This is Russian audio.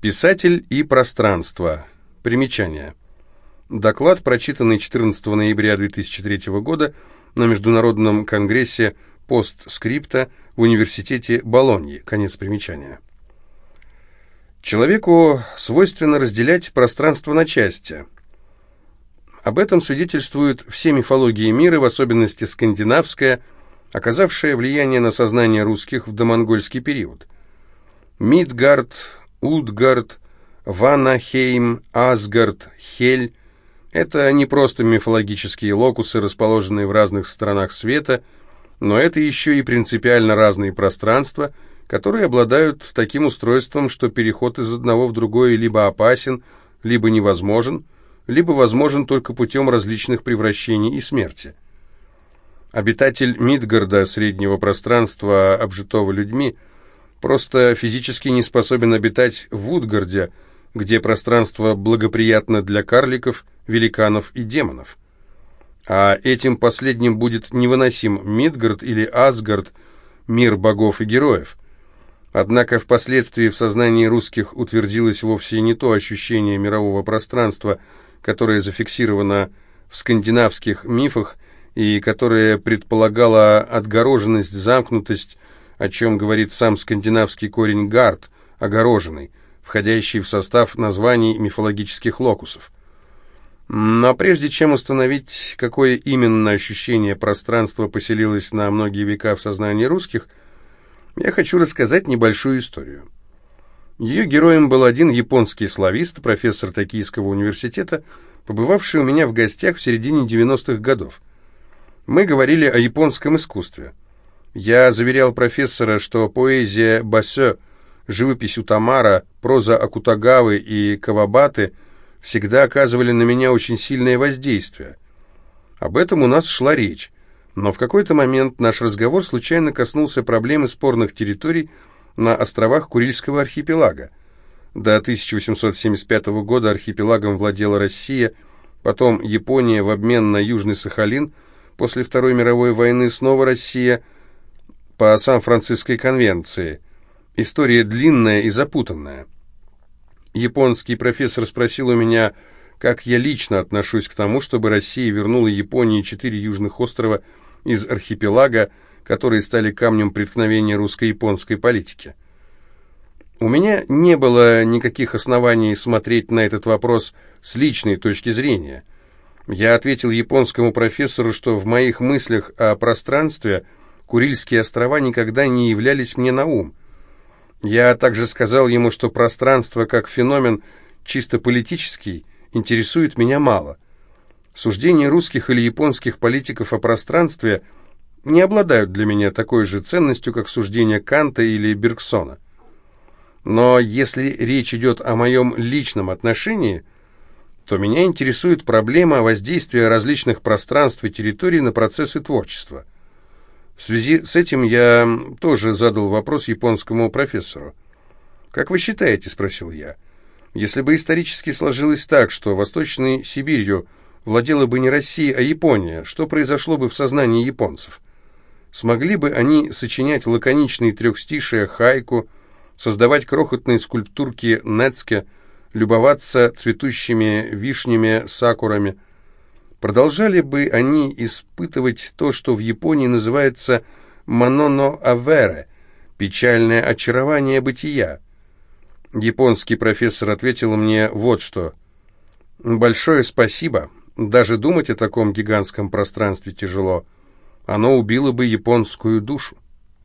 Писатель и пространство. Примечание. Доклад, прочитанный 14 ноября 2003 года на Международном конгрессе постскрипта в Университете Болоньи. Конец примечания. Человеку свойственно разделять пространство на части. Об этом свидетельствуют все мифологии мира, в особенности скандинавская, оказавшая влияние на сознание русских в домонгольский период. Мидгард, Утгард, Ванахейм, Асгард, Хель – это не просто мифологические локусы, расположенные в разных сторонах света, но это еще и принципиально разные пространства, которые обладают таким устройством, что переход из одного в другое либо опасен, либо невозможен, либо возможен только путем различных превращений и смерти. Обитатель Мидгарда, среднего пространства, обжитого людьми – просто физически не способен обитать в Утгарде, где пространство благоприятно для карликов, великанов и демонов. А этим последним будет невыносим Мидгард или Асгард, мир богов и героев. Однако впоследствии в сознании русских утвердилось вовсе не то ощущение мирового пространства, которое зафиксировано в скандинавских мифах и которое предполагало отгороженность, замкнутость, о чем говорит сам скандинавский корень «гард», огороженный, входящий в состав названий мифологических локусов. Но прежде чем установить, какое именно ощущение пространства поселилось на многие века в сознании русских, я хочу рассказать небольшую историю. Ее героем был один японский славист, профессор Токийского университета, побывавший у меня в гостях в середине 90-х годов. Мы говорили о японском искусстве – я заверял профессора, что поэзия Басё, живопись Утамара, проза Акутагавы и Кавабаты всегда оказывали на меня очень сильное воздействие. Об этом у нас шла речь, но в какой-то момент наш разговор случайно коснулся проблемы спорных территорий на островах Курильского архипелага. До 1875 года архипелагом владела Россия, потом Япония в обмен на Южный Сахалин, после Второй мировой войны снова Россия – по Сан-Франциской конвенции. История длинная и запутанная. Японский профессор спросил у меня, как я лично отношусь к тому, чтобы Россия вернула Японии четыре южных острова из архипелага, которые стали камнем преткновения русско-японской политики. У меня не было никаких оснований смотреть на этот вопрос с личной точки зрения. Я ответил японскому профессору, что в моих мыслях о пространстве – Курильские острова никогда не являлись мне на ум. Я также сказал ему, что пространство как феномен чисто политический интересует меня мало. Суждения русских или японских политиков о пространстве не обладают для меня такой же ценностью, как суждения Канта или Бергсона. Но если речь идет о моем личном отношении, то меня интересует проблема воздействия различных пространств и территорий на процессы творчества – в связи с этим я тоже задал вопрос японскому профессору. «Как вы считаете?» – спросил я. «Если бы исторически сложилось так, что Восточной Сибирью владела бы не Россия, а Япония, что произошло бы в сознании японцев? Смогли бы они сочинять лаконичные трехстишия хайку, создавать крохотные скульптурки нецке, любоваться цветущими вишнями, сакурами – Продолжали бы они испытывать то, что в Японии называется «маноно-авере» – печальное очарование бытия. Японский профессор ответил мне вот что. «Большое спасибо. Даже думать о таком гигантском пространстве тяжело. Оно убило бы японскую душу».